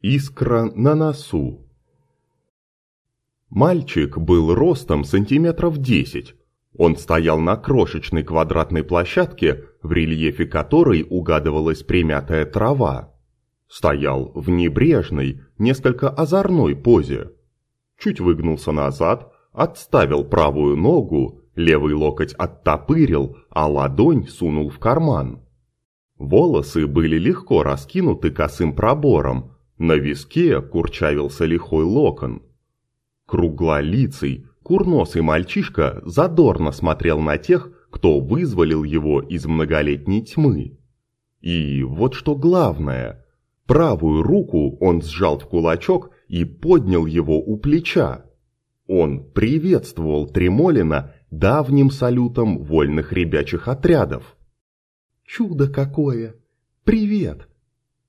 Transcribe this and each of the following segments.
Искра на носу. Мальчик был ростом сантиметров десять. Он стоял на крошечной квадратной площадке, в рельефе которой угадывалась примятая трава. Стоял в небрежной, несколько озорной позе. Чуть выгнулся назад, отставил правую ногу, левый локоть оттопырил, а ладонь сунул в карман. Волосы были легко раскинуты косым пробором, на виске курчавился лихой локон. Круглолицый, курносый мальчишка задорно смотрел на тех, кто вызволил его из многолетней тьмы. И вот что главное, правую руку он сжал в кулачок и поднял его у плеча. Он приветствовал Тремолина давним салютом вольных ребячих отрядов. «Чудо какое! Привет!» —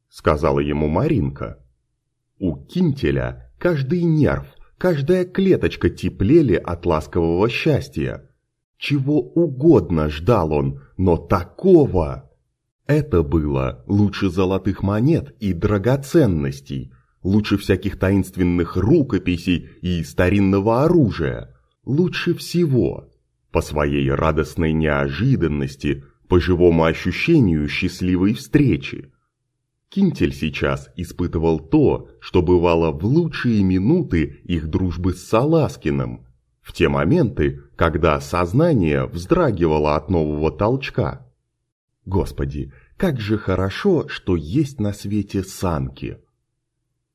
сказала ему Маринка. У Кинтеля каждый нерв, каждая клеточка теплели от ласкового счастья. Чего угодно ждал он, но такого... Это было лучше золотых монет и драгоценностей, лучше всяких таинственных рукописей и старинного оружия, лучше всего. По своей радостной неожиданности, по живому ощущению счастливой встречи. Кинтель сейчас испытывал то, что бывало в лучшие минуты их дружбы с Саласкиным, в те моменты, когда сознание вздрагивало от нового толчка. Господи, как же хорошо, что есть на свете санки.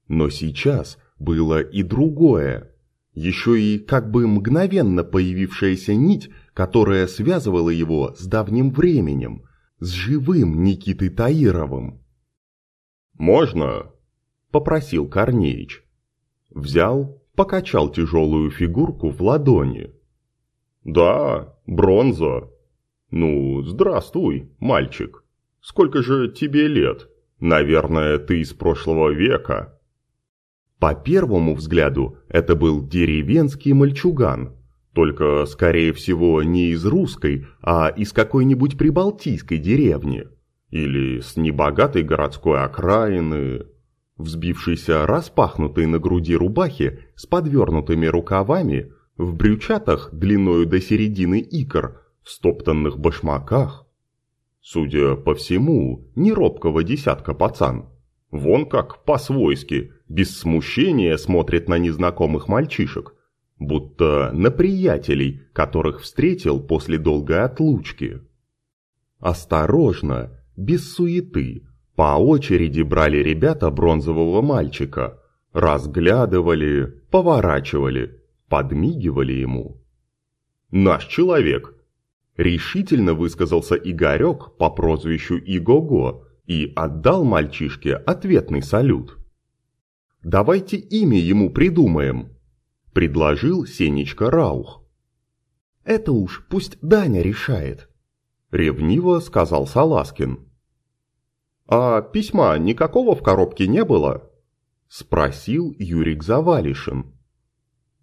Но сейчас было и другое. Еще и как бы мгновенно появившаяся нить, которая связывала его с давним временем, с живым Никитой Таировым. «Можно?» – попросил Корнеич. Взял, покачал тяжелую фигурку в ладони. «Да, бронза. Ну, здравствуй, мальчик. Сколько же тебе лет? Наверное, ты из прошлого века». По первому взгляду это был деревенский мальчуган, только, скорее всего, не из русской, а из какой-нибудь прибалтийской деревни. Или с небогатой городской окраины, взбившийся распахнутой на груди рубахи с подвернутыми рукавами, в брючатах длиною до середины икр, в стоптанных башмаках. Судя по всему, не робкого десятка пацан. Вон как по-свойски, без смущения смотрит на незнакомых мальчишек, будто на приятелей, которых встретил после долгой отлучки. Осторожно, без суеты. По очереди брали ребята бронзового мальчика, разглядывали, поворачивали, подмигивали ему. «Наш человек!» Решительно высказался Игорек по прозвищу Игого и отдал мальчишке ответный салют. «Давайте имя ему придумаем», – предложил Сенечка Раух. «Это уж пусть Даня решает», Ревниво сказал Саласкин. «А письма никакого в коробке не было?» Спросил Юрик Завалишин.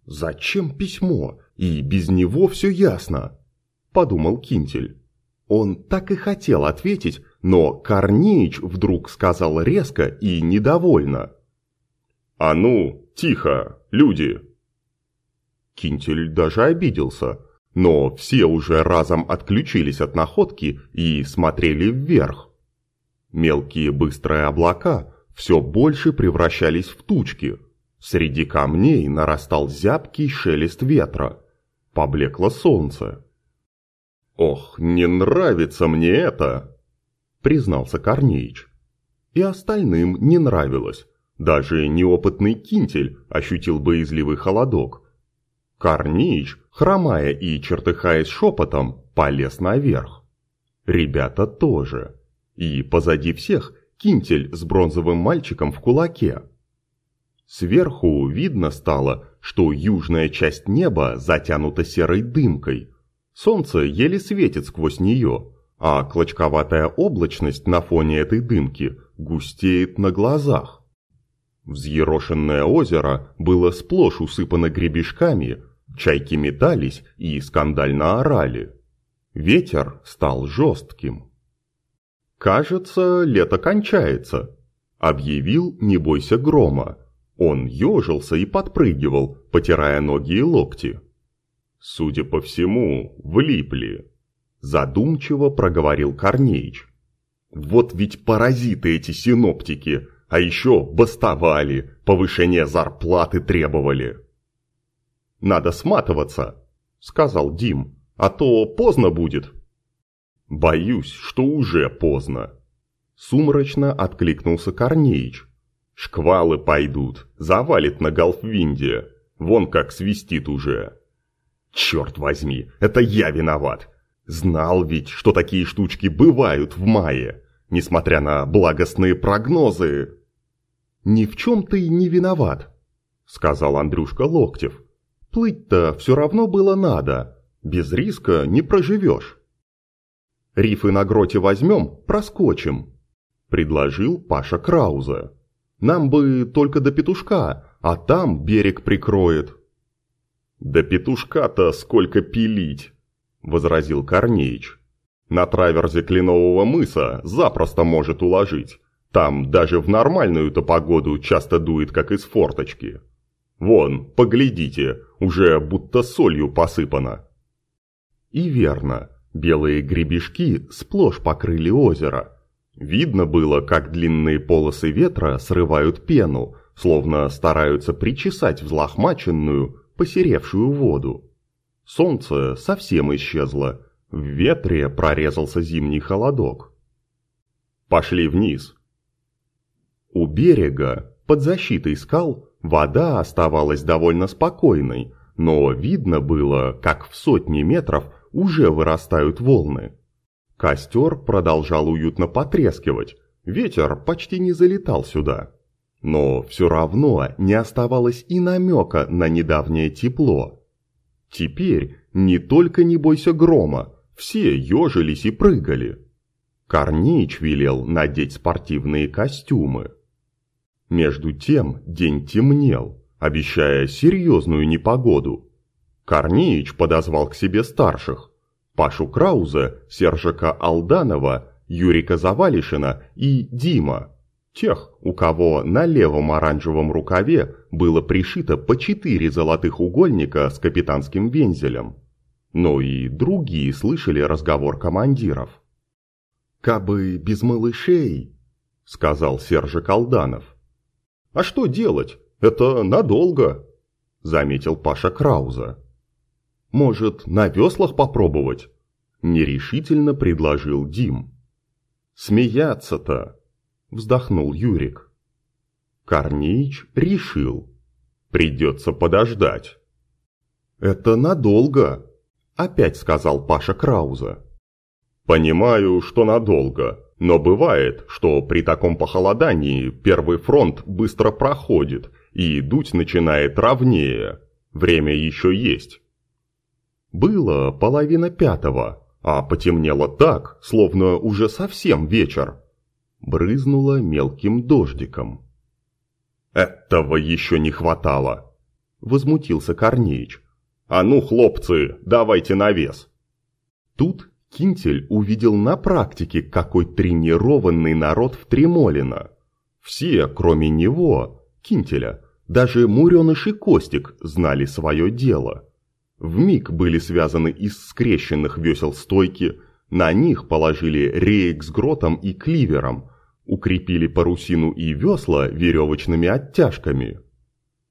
«Зачем письмо? И без него все ясно», подумал Кинтель. Он так и хотел ответить, но Корнеич вдруг сказал резко и недовольно. «А ну, тихо, люди!» Кинтель даже обиделся, но все уже разом отключились от находки и смотрели вверх. Мелкие быстрые облака все больше превращались в тучки. Среди камней нарастал зябкий шелест ветра. Поблекло солнце. «Ох, не нравится мне это!» – признался Корнеич. И остальным не нравилось. Даже неопытный кинтель ощутил боязливый холодок. Корнеич хромая и чертыхаясь шепотом, полез наверх. Ребята тоже. И позади всех кинтель с бронзовым мальчиком в кулаке. Сверху видно стало, что южная часть неба затянута серой дымкой. Солнце еле светит сквозь нее, а клочковатая облачность на фоне этой дымки густеет на глазах. Взъерошенное озеро было сплошь усыпано гребешками, Чайки метались и скандально орали. Ветер стал жестким. «Кажется, лето кончается», – Объявил «Не бойся грома». Он ежился и подпрыгивал, потирая ноги и локти. «Судя по всему, влипли», – задумчиво проговорил Корнеич. «Вот ведь паразиты эти синоптики, а еще бастовали, повышение зарплаты требовали». «Надо сматываться», – сказал Дим, – «а то поздно будет». «Боюсь, что уже поздно», – сумрачно откликнулся Корнеич. «Шквалы пойдут, завалит на Галфвинде, вон как свистит уже». «Черт возьми, это я виноват! Знал ведь, что такие штучки бывают в мае, несмотря на благостные прогнозы». «Ни в чем ты не виноват», – сказал Андрюшка Локтев. «Плыть-то все равно было надо, без риска не проживешь». Рифы на гроте возьмем, проскочим», – предложил Паша Крауза. «Нам бы только до петушка, а там берег прикроет». «Да петушка-то сколько пилить!» – возразил Корнеич. «На траверзе Кленового мыса запросто может уложить. Там даже в нормальную-то погоду часто дует, как из форточки. Вон, поглядите, уже будто солью посыпано». И верно, Белые гребешки сплошь покрыли озеро. Видно было, как длинные полосы ветра срывают пену, словно стараются причесать взлохмаченную, посеревшую воду. Солнце совсем исчезло, в ветре прорезался зимний холодок. Пошли вниз. У берега, под защитой скал, вода оставалась довольно спокойной, но видно было, как в сотни метров уже вырастают волны. Костер продолжал уютно потрескивать, ветер почти не залетал сюда. Но все равно не оставалось и намека на недавнее тепло. Теперь не только не бойся грома, все ежились и прыгали. Корнеич велел надеть спортивные костюмы. Между тем день темнел, обещая серьезную непогоду. Корнеич подозвал к себе старших. Пашу Крауза, Сержика Алданова, Юрика Завалишина и Дима. Тех, у кого на левом оранжевом рукаве было пришито по четыре золотых угольника с капитанским вензелем. Но и другие слышали разговор командиров. «Кабы без малышей», — сказал Сержик Алданов. «А что делать? Это надолго», — заметил Паша Крауза. Может, на веслах попробовать?» Нерешительно предложил Дим. «Смеяться-то!» Вздохнул Юрик. Корнеич решил. «Придется подождать». «Это надолго», — опять сказал Паша Крауза. «Понимаю, что надолго, но бывает, что при таком похолодании первый фронт быстро проходит и дуть начинает ровнее. Время еще есть. Было половина пятого, а потемнело так, словно уже совсем вечер. Брызнуло мелким дождиком. «Этого еще не хватало!» – возмутился Корнеич. «А ну, хлопцы, давайте навес!» Тут Кинтель увидел на практике, какой тренированный народ в Тремолино. Все, кроме него, Кинтеля, даже Муреныш и Костик знали свое дело – в миг были связаны из скрещенных весел стойки, на них положили реек с гротом и кливером, укрепили парусину и весла веревочными оттяжками.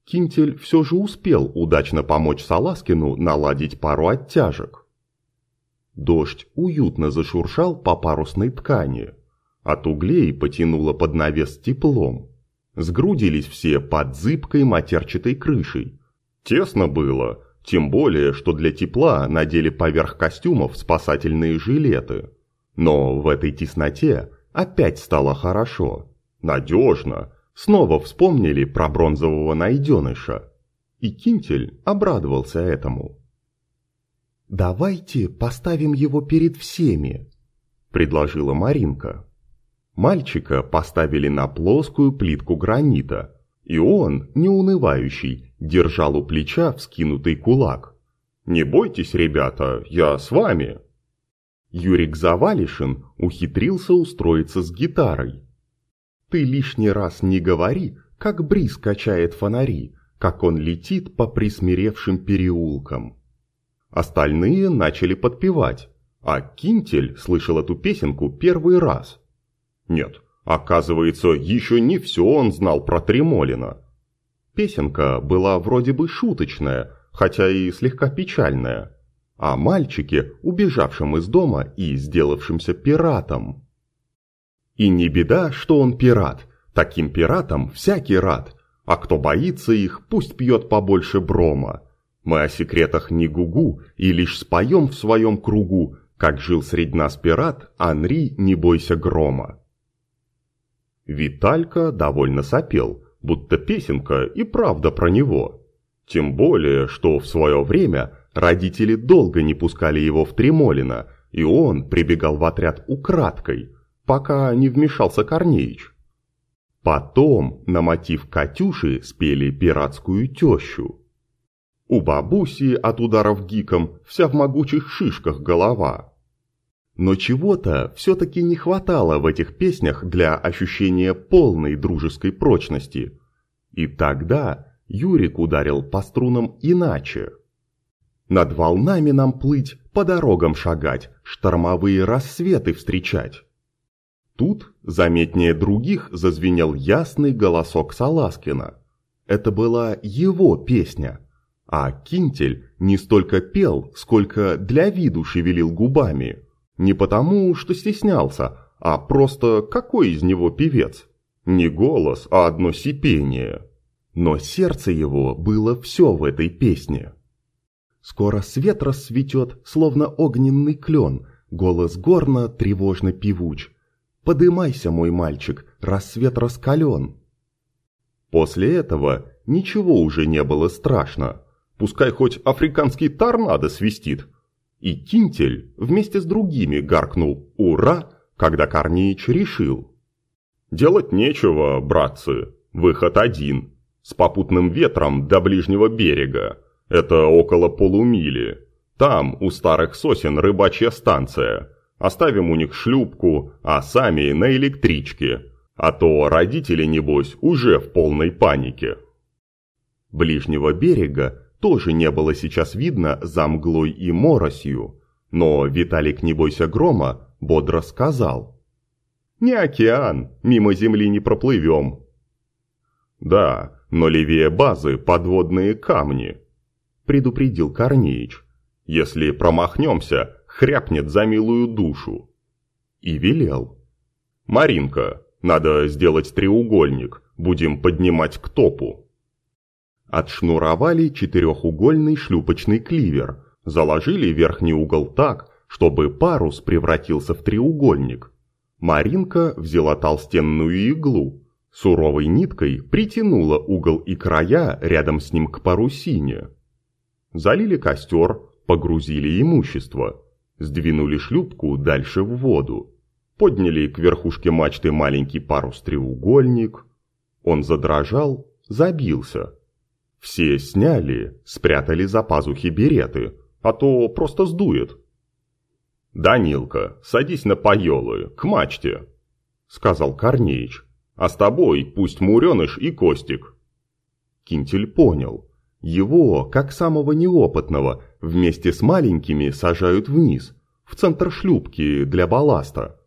Кинтель все же успел удачно помочь Саласкину наладить пару оттяжек. Дождь уютно зашуршал по парусной ткани. От углей потянуло под навес теплом. Сгрудились все под зыбкой матерчатой крышей. Тесно было, тем более, что для тепла надели поверх костюмов спасательные жилеты. Но в этой тесноте опять стало хорошо. Надежно. Снова вспомнили про бронзового найденыша. И Кинтель обрадовался этому. «Давайте поставим его перед всеми», – предложила Маринка. Мальчика поставили на плоскую плитку гранита, и он, неунывающий, держал у плеча вскинутый кулак. «Не бойтесь, ребята, я с вами!» Юрик Завалишин ухитрился устроиться с гитарой. Ты лишний раз не говори, как бриз качает фонари, как он летит по присмиревшим переулкам. Остальные начали подпевать, а Кинтель слышал эту песенку первый раз. Нет, оказывается, еще не все он знал про Тремолина. Песенка была вроде бы шуточная, хотя и слегка печальная, о мальчике, убежавшем из дома и сделавшемся пиратом. И не беда, что он пират, таким пиратам всякий рад, а кто боится их, пусть пьет побольше брома. Мы о секретах не гугу и лишь споем в своем кругу, как жил среди нас пират, Анри, не бойся грома. Виталька довольно сопел, будто песенка и правда про него. Тем более, что в свое время родители долго не пускали его в Тремолино, и он прибегал в отряд украдкой, пока не вмешался Корнеич. Потом на мотив «Катюши» спели пиратскую тещу. У бабуси от ударов гиком вся в могучих шишках голова. Но чего-то все-таки не хватало в этих песнях для ощущения полной дружеской прочности. И тогда Юрик ударил по струнам иначе. Над волнами нам плыть, по дорогам шагать, штормовые рассветы встречать. Тут, заметнее других, зазвенел ясный голосок Саласкина. Это была его песня – а Кинтель не столько пел, сколько для виду шевелил губами. Не потому, что стеснялся, а просто какой из него певец? Не голос, а одно сипение. Но сердце его было все в этой песне. Скоро свет рассветет, словно огненный клен, голос горно тревожно певуч. «Подымайся, мой мальчик, рассвет раскален». После этого ничего уже не было страшно. Пускай хоть африканский торнадо свистит. И Кинтель вместе с другими гаркнул «Ура!», когда Корнеич решил. «Делать нечего, братцы, выход один. С попутным ветром до ближнего берега. Это около полумили. Там, у старых сосен, рыбачья станция. Оставим у них шлюпку, а сами на электричке. А то родители, небось, уже в полной панике». Ближнего берега тоже не было сейчас видно за мглой и моросью, но Виталик «Не бойся грома» бодро сказал. «Не океан, мимо земли не проплывем». «Да, но левее базы подводные камни», – предупредил Корнеич. «Если промахнемся, хряпнет за милую душу». И велел. «Маринка, надо сделать треугольник, будем поднимать к топу». Отшнуровали четырехугольный шлюпочный кливер, заложили верхний угол так, чтобы парус превратился в треугольник. Маринка взяла толстенную иглу, суровой ниткой притянула угол и края рядом с ним к парусине. Залили костер, погрузили имущество, сдвинули шлюпку дальше в воду, подняли к верхушке мачты маленький парус-треугольник. Он задрожал, забился – все сняли, спрятали за пазухи береты, а то просто сдует. «Данилка, садись на поелы, к мачте», — сказал Корнеич. «А с тобой пусть Муреныш и Костик». Кинтель понял. Его, как самого неопытного, вместе с маленькими сажают вниз, в центр шлюпки для балласта.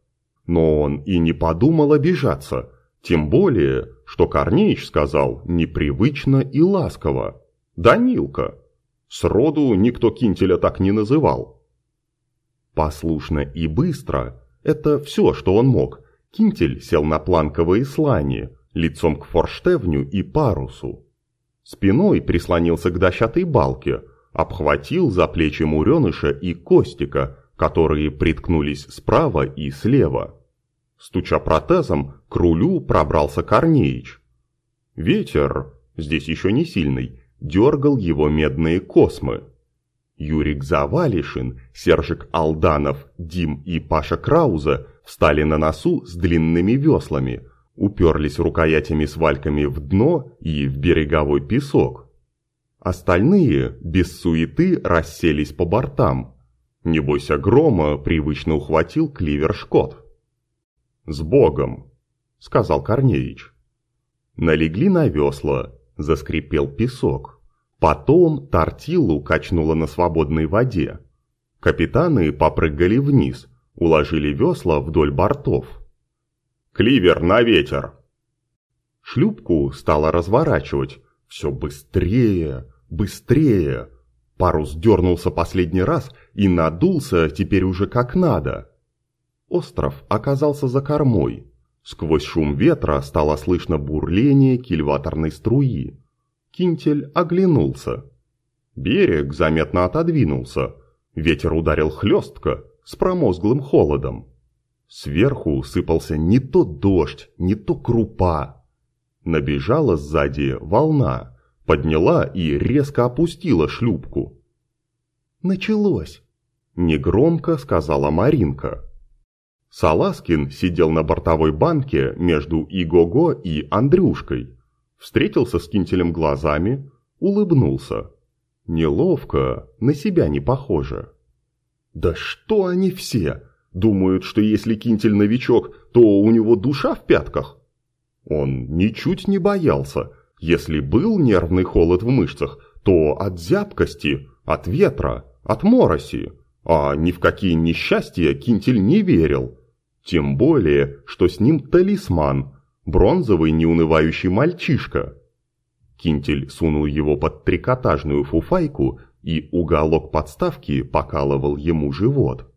Но он и не подумал обижаться, тем более, что Корнеич сказал непривычно и ласково. «Данилка!» Сроду никто Кинтеля так не называл. Послушно и быстро – это все, что он мог. Кинтель сел на планковые слани, лицом к форштевню и парусу. Спиной прислонился к дощатой балке, обхватил за плечи Муреныша и Костика, которые приткнулись справа и слева. Стуча протезом, к рулю пробрался Корнеич. Ветер, здесь еще не сильный, дергал его медные космы. Юрик Завалишин, Сержик Алданов, Дим и Паша Крауза встали на носу с длинными веслами, уперлись рукоятями с вальками в дно и в береговой песок. Остальные, без суеты, расселись по бортам. Не бойся грома, привычно ухватил кливер Шкот. «С Богом!» – сказал Корнеич. Налегли на весла, заскрипел песок. Потом тортилу качнуло на свободной воде. Капитаны попрыгали вниз, уложили весла вдоль бортов. «Кливер на ветер!» Шлюпку стало разворачивать. Все быстрее, быстрее. Парус дернулся последний раз и надулся теперь уже как надо. Остров оказался за кормой. Сквозь шум ветра стало слышно бурление кильваторной струи. Кинтель оглянулся. Берег заметно отодвинулся. Ветер ударил хлестко, с промозглым холодом. Сверху сыпался не то дождь, не то крупа. Набежала сзади волна, подняла и резко опустила шлюпку. «Началось!» – негромко сказала Маринка. Саласкин сидел на бортовой банке между Игого и Андрюшкой. Встретился с Кинтелем глазами, улыбнулся. Неловко, на себя не похоже. Да что они все? Думают, что если Кинтель новичок, то у него душа в пятках? Он ничуть не боялся. Если был нервный холод в мышцах, то от зябкости, от ветра, от мороси. А ни в какие несчастья Кинтель не верил. Тем более, что с ним талисман, бронзовый неунывающий мальчишка. Кинтель сунул его под трикотажную фуфайку, и уголок подставки покалывал ему живот.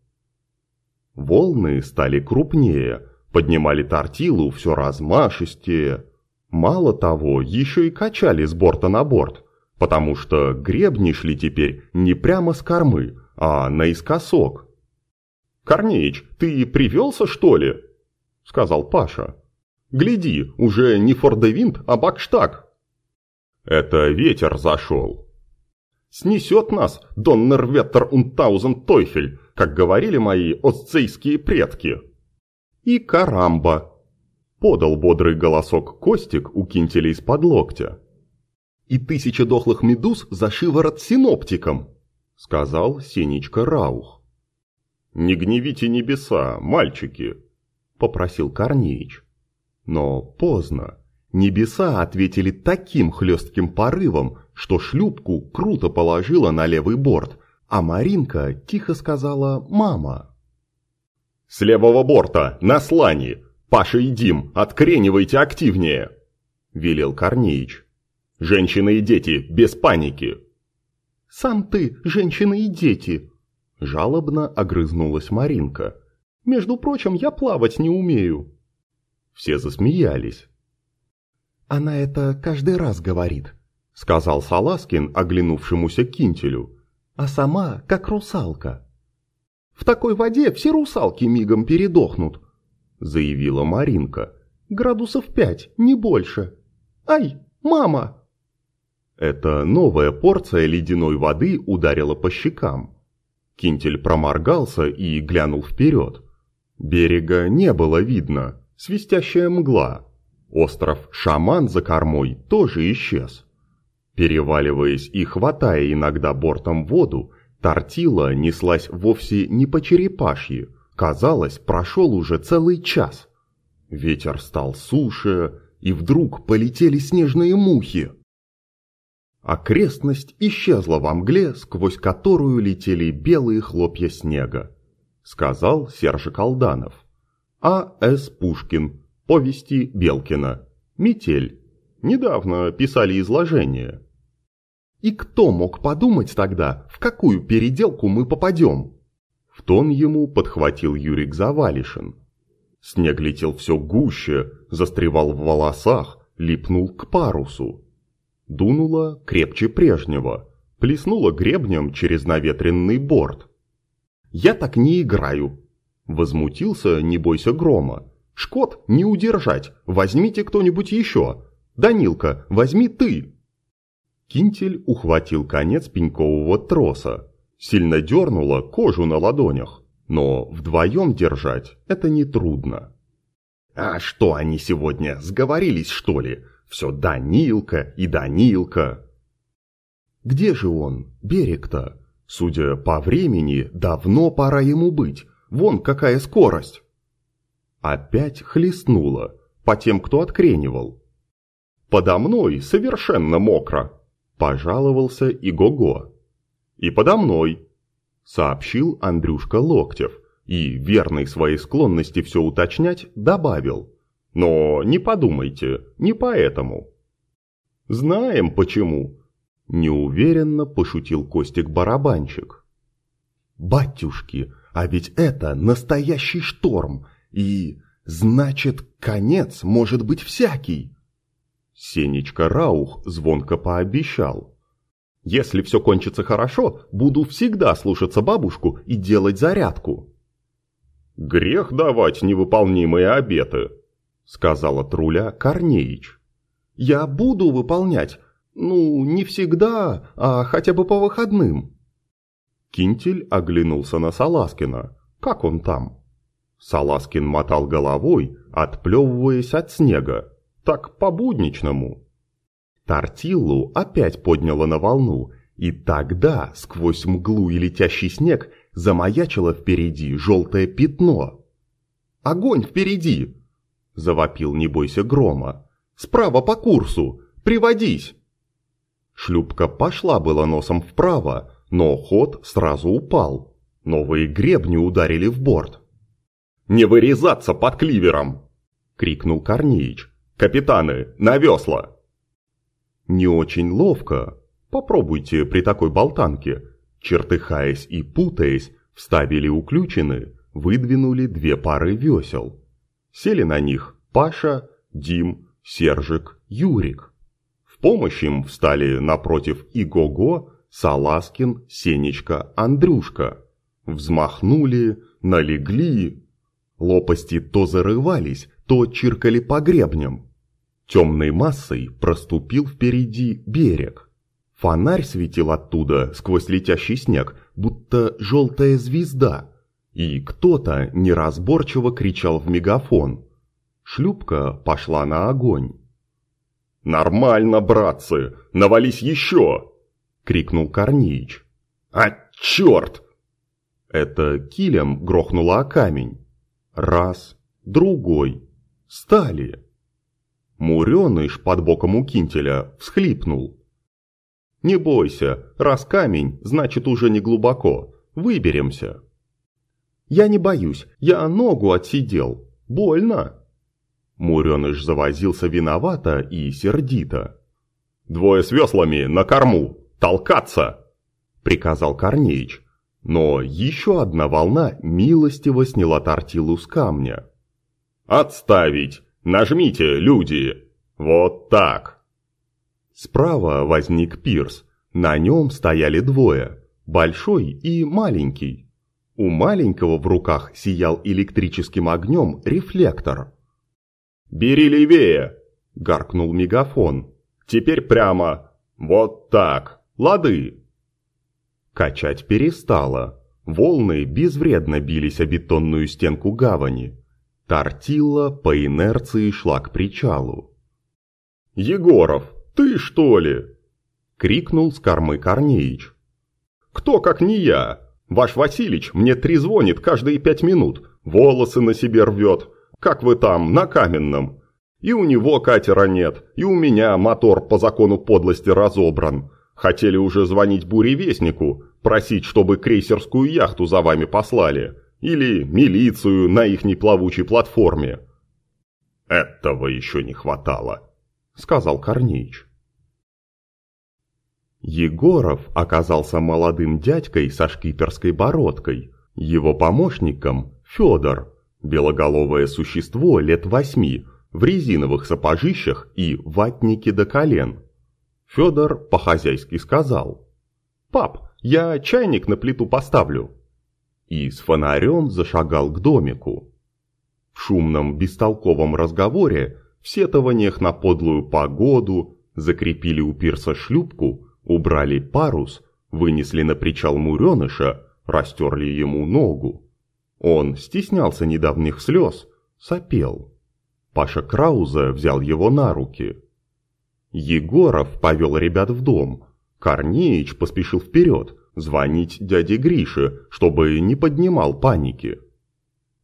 Волны стали крупнее, поднимали тортилу все размашистее. Мало того, еще и качали с борта на борт, потому что гребни шли теперь не прямо с кормы, а наискосок. «Корнеич, ты привелся, что ли?» – сказал Паша. «Гляди, уже не фордевинт, а бакштаг». «Это ветер зашел». «Снесет нас, доннерветтер und таузен тойфель», как говорили мои отцейские предки. «И карамба», – подал бодрый голосок Костик у кинтеля из-под локтя. «И тысяча дохлых медуз за шиворот синоптиком», – сказал Сенечка Раух. «Не гневите небеса, мальчики!» – попросил Корнеич. Но поздно. Небеса ответили таким хлестким порывом, что шлюпку круто положила на левый борт, а Маринка тихо сказала «мама». «С левого борта, на слане! Паша и Дим, откренивайте активнее!» – велел Корнеич. «Женщины и дети, без паники!» «Сам ты, женщины и дети!» Жалобно огрызнулась Маринка. «Между прочим, я плавать не умею». Все засмеялись. «Она это каждый раз говорит», — сказал Саласкин оглянувшемуся Кинтелю. «А сама как русалка». «В такой воде все русалки мигом передохнут», — заявила Маринка. «Градусов пять, не больше. Ай, мама!» Эта новая порция ледяной воды ударила по щекам. Кинтель проморгался и глянул вперед. Берега не было видно, свистящая мгла. Остров Шаман за кормой тоже исчез. Переваливаясь и хватая иногда бортом воду, тортила неслась вовсе не по черепашьи. Казалось, прошел уже целый час. Ветер стал суше, и вдруг полетели снежные мухи. Окрестность исчезла во мгле, сквозь которую летели белые хлопья снега, сказал Сержик Колданов. А. С. Пушкин. Повести Белкина. Метель. Недавно писали изложение. И кто мог подумать тогда, в какую переделку мы попадем? В тон ему подхватил Юрик Завалишин. Снег летел все гуще, застревал в волосах, липнул к парусу. Дунуло крепче прежнего, плеснуло гребнем через наветренный борт. «Я так не играю!» Возмутился, не бойся грома. «Шкот, не удержать! Возьмите кто-нибудь еще! Данилка, возьми ты!» Кинтель ухватил конец пенькового троса. Сильно дернуло кожу на ладонях. Но вдвоем держать это нетрудно. «А что они сегодня, сговорились, что ли?» Все Данилка и Данилка. Где же он, берег-то? Судя по времени, давно пора ему быть. Вон какая скорость. Опять хлестнуло. по тем, кто откренивал. «Подо мной совершенно мокро», – пожаловался Игого. «И подо мной», – сообщил Андрюшка Локтев, и, верный своей склонности все уточнять, добавил. «Но не подумайте, не поэтому». «Знаем почему», – неуверенно пошутил Костик-барабанщик. «Батюшки, а ведь это настоящий шторм, и, значит, конец может быть всякий!» Сенечка Раух звонко пообещал. «Если все кончится хорошо, буду всегда слушаться бабушку и делать зарядку». «Грех давать невыполнимые обеты», — сказала Труля Корнеич. «Я буду выполнять. Ну, не всегда, а хотя бы по выходным». Кинтель оглянулся на Саласкина. Как он там? Саласкин мотал головой, отплевываясь от снега. Так по-будничному. Тортиллу опять подняло на волну, и тогда, сквозь мглу и летящий снег, замаячило впереди желтое пятно. «Огонь впереди!» – завопил «Не бойся грома». «Справа по курсу! Приводись!» Шлюпка пошла было носом вправо, но ход сразу упал. Новые гребни ударили в борт. «Не вырезаться под кливером!» — крикнул Корнеич. «Капитаны, на весла!» Не очень ловко. Попробуйте при такой болтанке. Чертыхаясь и путаясь, вставили уключены, выдвинули две пары весел. Сели на них Паша, Дим, Сержик, Юрик. В помощь им встали напротив Игого Саласкин, Сенечка, Андрюшка. Взмахнули, налегли. Лопасти то зарывались, то чиркали по гребням. Темной массой проступил впереди берег. Фонарь светил оттуда сквозь летящий снег, будто желтая звезда. И кто-то неразборчиво кричал в мегафон. Шлюпка пошла на огонь. «Нормально, братцы! Навались еще!» крикнул Корнеич. «А, черт!» Это килем грохнуло о камень. Раз, другой. Стали. Муреныш под боком у кинтеля всхлипнул. «Не бойся, раз камень, значит уже не глубоко. Выберемся». «Я не боюсь, я ногу отсидел. Больно». Муреныш завозился виновато и сердито. «Двое с веслами на корму!» толкаться!» – приказал Корнеич. Но еще одна волна милостиво сняла тортилу с камня. «Отставить! Нажмите, люди! Вот так!» Справа возник пирс. На нем стояли двое, большой и маленький. У маленького в руках сиял электрическим огнем рефлектор. «Бери левее!» – гаркнул мегафон. «Теперь прямо. Вот так!» Лады!» Качать перестало. Волны безвредно бились о бетонную стенку гавани. Тортила по инерции шла к причалу. «Егоров, ты что ли?» — крикнул с кормы Корнеич. «Кто, как не я? Ваш Василич мне трезвонит каждые пять минут, волосы на себе рвет. Как вы там, на каменном? И у него катера нет, и у меня мотор по закону подлости разобран. Хотели уже звонить буревестнику, просить, чтобы крейсерскую яхту за вами послали. Или милицию на их неплавучей платформе. «Этого еще не хватало», — сказал Корнеич. Егоров оказался молодым дядькой со шкиперской бородкой. Его помощником – Федор, белоголовое существо лет восьми, в резиновых сапожищах и ватнике до колен – Федор по-хозяйски сказал. «Пап, я чайник на плиту поставлю». И с фонарем зашагал к домику. В шумном, бестолковом разговоре, в сетованиях на подлую погоду, закрепили у пирса шлюпку, убрали парус, вынесли на причал муреныша, растерли ему ногу. Он стеснялся недавних слез, сопел. Паша Крауза взял его на руки – Егоров повел ребят в дом. Корнеич поспешил вперед, звонить дяде Грише, чтобы не поднимал паники.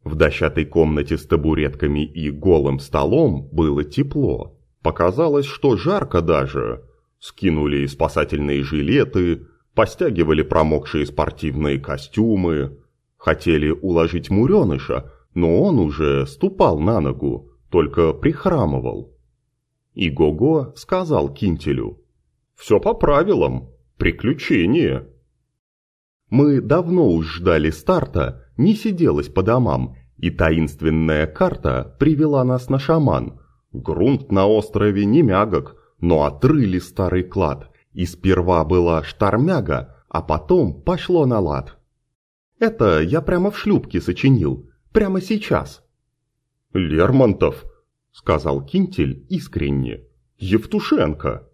В дощатой комнате с табуретками и голым столом было тепло. Показалось, что жарко даже. Скинули спасательные жилеты, постягивали промокшие спортивные костюмы. Хотели уложить муреныша, но он уже ступал на ногу, только прихрамывал. И Гого сказал Кинтелю, «Все по правилам, приключение». Мы давно уж ждали старта, не сиделось по домам, и таинственная карта привела нас на шаман. Грунт на острове не мягок, но отрыли старый клад, и сперва была штормяга, а потом пошло на лад. Это я прямо в шлюпке сочинил, прямо сейчас. «Лермонтов», — сказал Кинтель искренне, — «Евтушенко».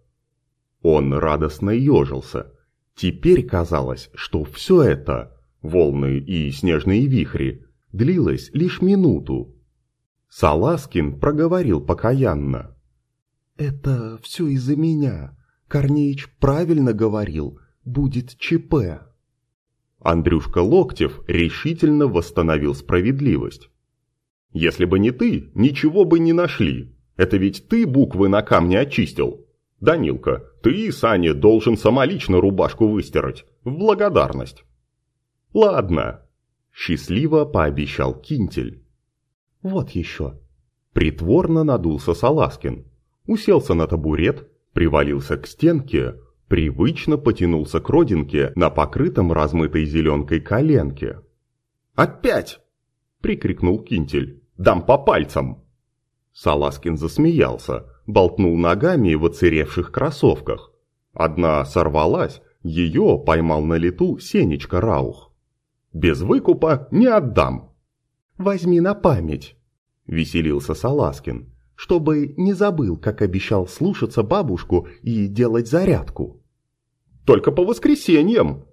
Он радостно ежился. Теперь казалось, что все это, волны и снежные вихри, длилось лишь минуту. Саласкин проговорил покаянно. «Это все из-за меня. Корнеич правильно говорил, будет ЧП». Андрюшка Локтев решительно восстановил справедливость. «Если бы не ты, ничего бы не нашли. Это ведь ты буквы на камне очистил. Данилка, ты и Саня должен самолично рубашку выстирать, в благодарность». «Ладно», – счастливо пообещал Кинтель. «Вот еще». Притворно надулся Саласкин. Уселся на табурет, привалился к стенке, привычно потянулся к родинке на покрытом размытой зеленкой коленке. «Опять!» – прикрикнул Кинтель. «Дам по пальцам!» Саласкин засмеялся, болтнул ногами в оцеревших кроссовках. Одна сорвалась, ее поймал на лету Сенечка Раух. «Без выкупа не отдам!» «Возьми на память!» – веселился Саласкин чтобы не забыл, как обещал слушаться бабушку и делать зарядку. «Только по воскресеньям!»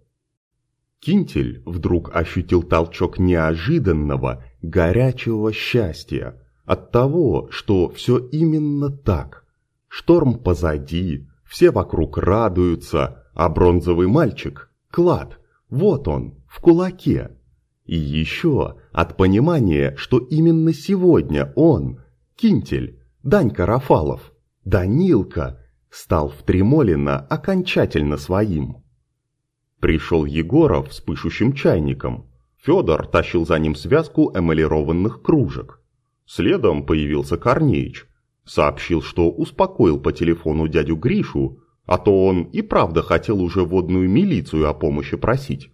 Кинтель вдруг ощутил толчок неожиданного, горячего счастья от того, что все именно так. Шторм позади, все вокруг радуются, а бронзовый мальчик, клад, вот он, в кулаке. И еще от понимания, что именно сегодня он, Кинтель, Данька Рафалов, Данилка, стал в Тремолино окончательно своим. Пришел Егоров с пышущим чайником. Федор тащил за ним связку эмалированных кружек. Следом появился Корнеич. Сообщил, что успокоил по телефону дядю Гришу, а то он и правда хотел уже водную милицию о помощи просить.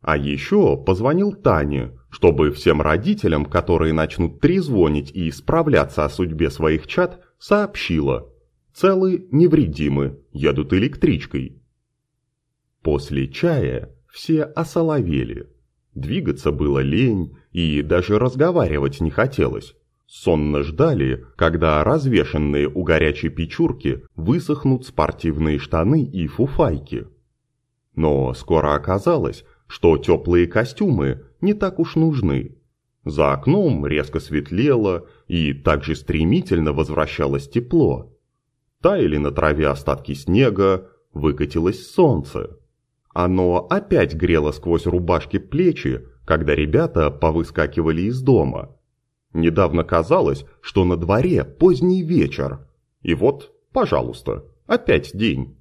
А еще позвонил Тане, чтобы всем родителям, которые начнут трезвонить и справляться о судьбе своих чад, сообщила. Целы, невредимы, едут электричкой. После чая все осоловели. Двигаться было лень и даже разговаривать не хотелось. Сонно ждали, когда развешенные у горячей печурки высохнут спортивные штаны и фуфайки. Но скоро оказалось, что теплые костюмы не так уж нужны. За окном резко светлело, и также стремительно возвращалось тепло. Таяли на траве остатки снега, выкатилось солнце. Оно опять грело сквозь рубашки плечи, когда ребята повыскакивали из дома. Недавно казалось, что на дворе поздний вечер. И вот, пожалуйста, опять день.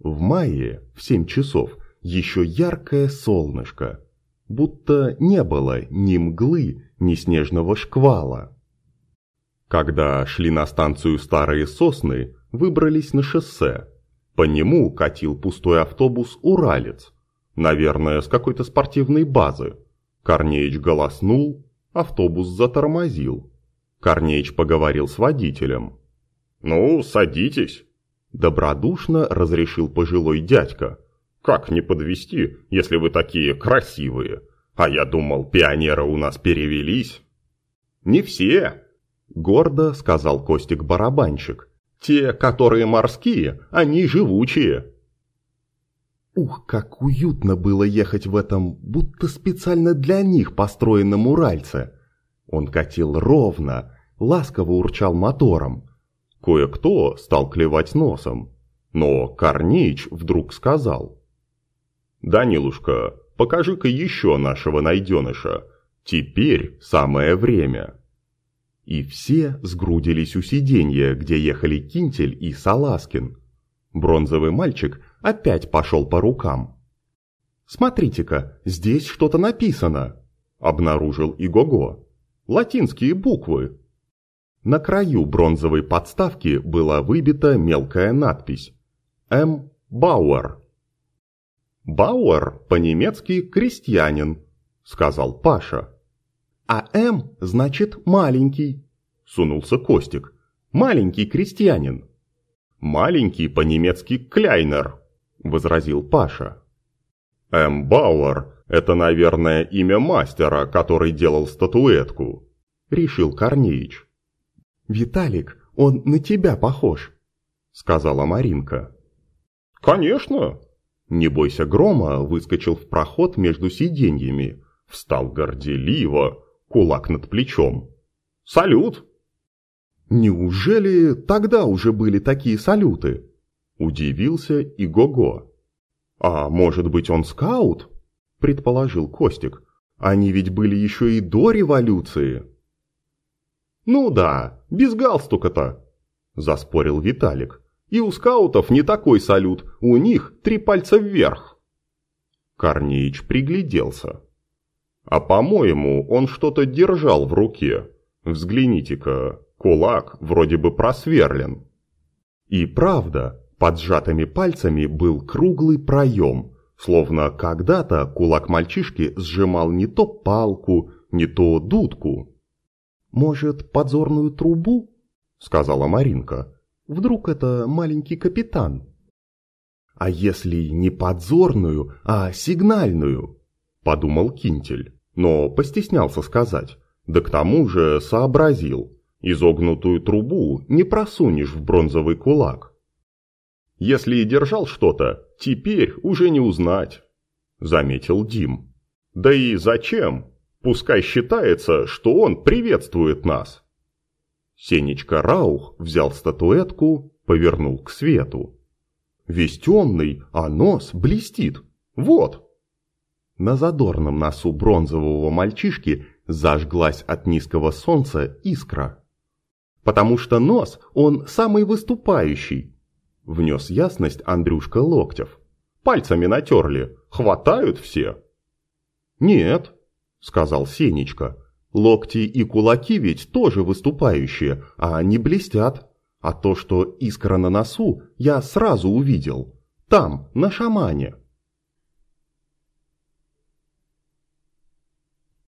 В мае в семь часов еще яркое солнышко, будто не было ни мглы, ни снежного шквала. Когда шли на станцию Старые Сосны, выбрались на шоссе. По нему катил пустой автобус «Уралец», наверное, с какой-то спортивной базы. Корнеич голоснул, автобус затормозил. Корнеич поговорил с водителем. «Ну, садитесь», – добродушно разрешил пожилой дядька – как не подвести, если вы такие красивые? А я думал, пионеры у нас перевелись. Не все, гордо сказал Костик-барабанщик. Те, которые морские, они живучие. Ух, как уютно было ехать в этом, будто специально для них построенном Уральце. Он катил ровно, ласково урчал мотором. Кое-кто стал клевать носом. Но Корнеич вдруг сказал – «Данилушка, покажи-ка еще нашего найденыша. Теперь самое время. И все сгрудились у сиденья, где ехали Кинтель и Саласкин. Бронзовый мальчик опять пошел по рукам. «Смотрите-ка, здесь что-то написано!» – обнаружил Игого. «Латинские буквы!» На краю бронзовой подставки была выбита мелкая надпись «М. Бауэр». «Бауэр по-немецки крестьянин», – сказал Паша. «А М значит маленький», – сунулся Костик. «Маленький крестьянин». «Маленький по-немецки кляйнер», – возразил Паша. «М. Бауэр – это, наверное, имя мастера, который делал статуэтку», – решил Корнеич. «Виталик, он на тебя похож», – сказала Маринка. «Конечно!» Не бойся грома выскочил в проход между сиденьями, встал горделиво, кулак над плечом. «Салют!» «Неужели тогда уже были такие салюты?» Удивился и Го-Го. «А может быть он скаут?» Предположил Костик. «Они ведь были еще и до революции». «Ну да, без галстука-то», – заспорил Виталик. «И у скаутов не такой салют, у них три пальца вверх». Корнеич пригляделся. «А по-моему, он что-то держал в руке. Взгляните-ка, кулак вроде бы просверлен». И правда, под сжатыми пальцами был круглый проем, словно когда-то кулак мальчишки сжимал не то палку, не то дудку. «Может, подзорную трубу?» — сказала Маринка. «Вдруг это маленький капитан?» «А если не подзорную, а сигнальную?» — подумал Кинтель, но постеснялся сказать. Да к тому же сообразил. Изогнутую трубу не просунешь в бронзовый кулак. Если и держал что-то, теперь уже не узнать, заметил Дим. Да и зачем? Пускай считается, что он приветствует нас. Сенечка Раух взял статуэтку, повернул к свету. Весь темный, а нос блестит. Вот. На задорном носу бронзового мальчишки зажглась от низкого солнца искра. Потому что нос, он самый выступающий. Внес ясность Андрюшка Локтев. Пальцами натерли, хватают все. Нет, — сказал Сенечка. «Локти и кулаки ведь тоже выступающие, а они блестят. А то, что искра на носу, я сразу увидел. Там, на шамане».